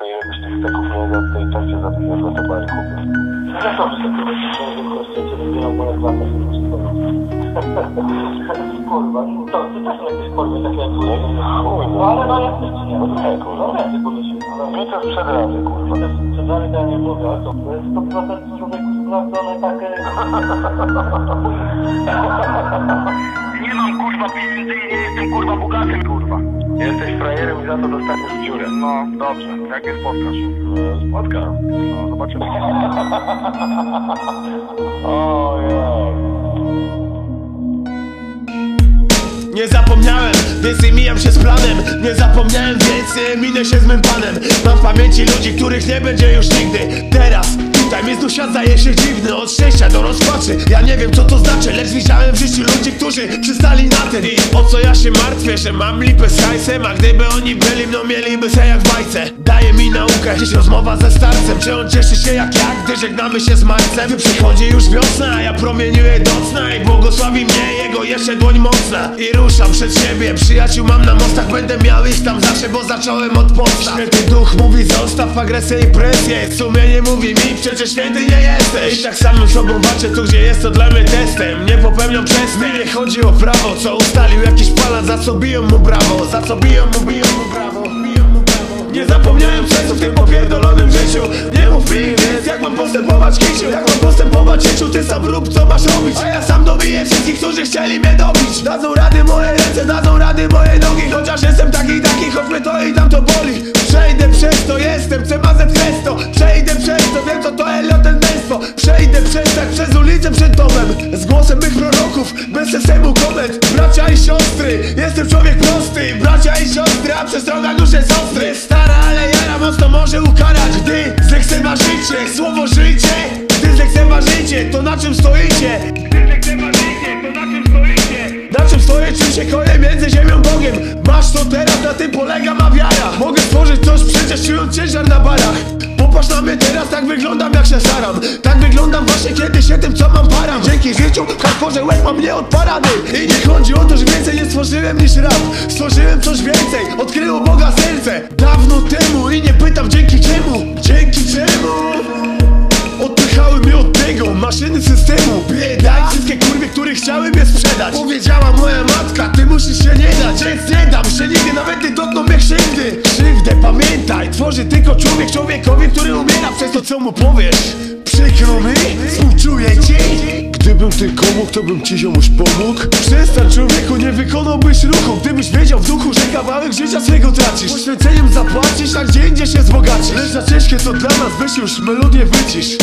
chłopie, jakbyś tych steków nie jadł, to i tak cię zabiję za to. No dobrze, to będzie człowiek koszcie, cię wybierał moja klasa z Kurwa, no to ty też jakieś kurwy takie jak kurwa. No ale no jak nie, no nie, kurwa, no nie, kurwa się. Mi to sprzed razy, kurwa. Sprzed razy to ja nie mówię, ale to to jest 100% człowieku sprawdzone takie... Nie mam kurwa pieniędzy i nie jestem kurwa bogatym kurwa. Jesteś frajerem i za to dostaniesz w dziurę. No dobrze, jak mnie spotkasz? Spotkam. No zobaczymy. Ojej. Nie zapomniałem, więc mijam się z planem. Nie zapomniałem, więc minę się z mym panem. Mam w pamięci ludzi, których nie będzie już nigdy. Teraz, tutaj mi znów świat się dziwny Od szczęścia do rozpaczy. Ja nie wiem co to znaczy, lecz widziałem w życiu ludzi, którzy przystali na ten I o co ja się martwię, że mam lipę z hajsem A gdyby oni byli, no mieliby se jak w bajce. Daje mi naukę, dziś rozmowa ze starcem Czy on cieszy się jak ja, gdy żegnamy się z marcem. Przychodzi już wiosna, a ja promieniuję docna I błogosławi mnie jego jeszcze dłoń mocna. I ruszam przed siebie, przyjaciół mam na mostach Będę miał ich tam zawsze, bo zacząłem od podstaw. Święty duch mówi zostaw agresję i presję. Sumienie mówi mi, przecież święty nie jesteś. I tak samym sobą walczę tu, gdzie jest to dla mnie testem. Nie popełniam przestępstw, nie chodzi o prawo Co ustalił jakiś palan, za co biją mu brawo Za co biją mu, biją mu brawo Nie zapomniałem sensu w tym popierdolonym życiu. Nie mów mi więc jak mam postępować kiciu Jak mam postępować życiu, ty sam rób co masz robić. A ja sam dobiję wszystkich, którzy chcieli mnie dobić. Dadzą rady moje ręce, dadzą rady moje nogi. Chociaż jestem taki, taki, choć mnie to i tam to boli. Przejdę przez to, jestem CMZ Kresto Przejdę przez to, wiem co to eloten męstwo Przejdę przez tak przez ulicę przed domem. Z głosem mych proroków, bez systemu koment Bracia i siostry, jestem człowiek prosty. Bracia i siostry, a przestroga dusz jest zlekceważycie słowo życie. Gdy zlekceważycie, to na czym stoicie? Ty lekceważycie, to na czym stoicie? Na czym stoję, czym się koję między ziemią Bogiem? Masz to teraz, na tym polega ma wiara. Mogę stworzyć coś przecież czując ciężar na barach. Popatrz na mnie teraz, tak wyglądam jak się staram. Tak wyglądam właśnie kiedy się tym co mam param. Dzięki życiu w hardkorze łeb mam nie od parady I nie chodzi o to, że więcej nie stworzyłem niż rap. Stworzyłem coś więcej, odkryło Boga serce. Dawno temu i nie pytam Dzięki maszyny systemu. Bieda i wszystkie kurwy, które chciały mnie sprzedać. Powiedziała moja matka, ty musisz się nie dać Więc nie dam się nigdy, nawet nie dotkną mnie krzywdy. Krzywdę pamiętaj, tworzy tylko człowiek człowiekowi, który umiera przez to co mu powiesz. Przykro mi, współczuję ci. Gdybym tylko mógł, to bym ci ziomuś pomógł. Przestań człowieku, nie wykonałbyś ruchu. Gdybyś wiedział w duchu, że kawałek życia swego tracisz. Poświęceniem zapłacisz, a gdzie indziej się wzbogacisz. Lecz za ciężkie to dla nas, weź już melodię wycisz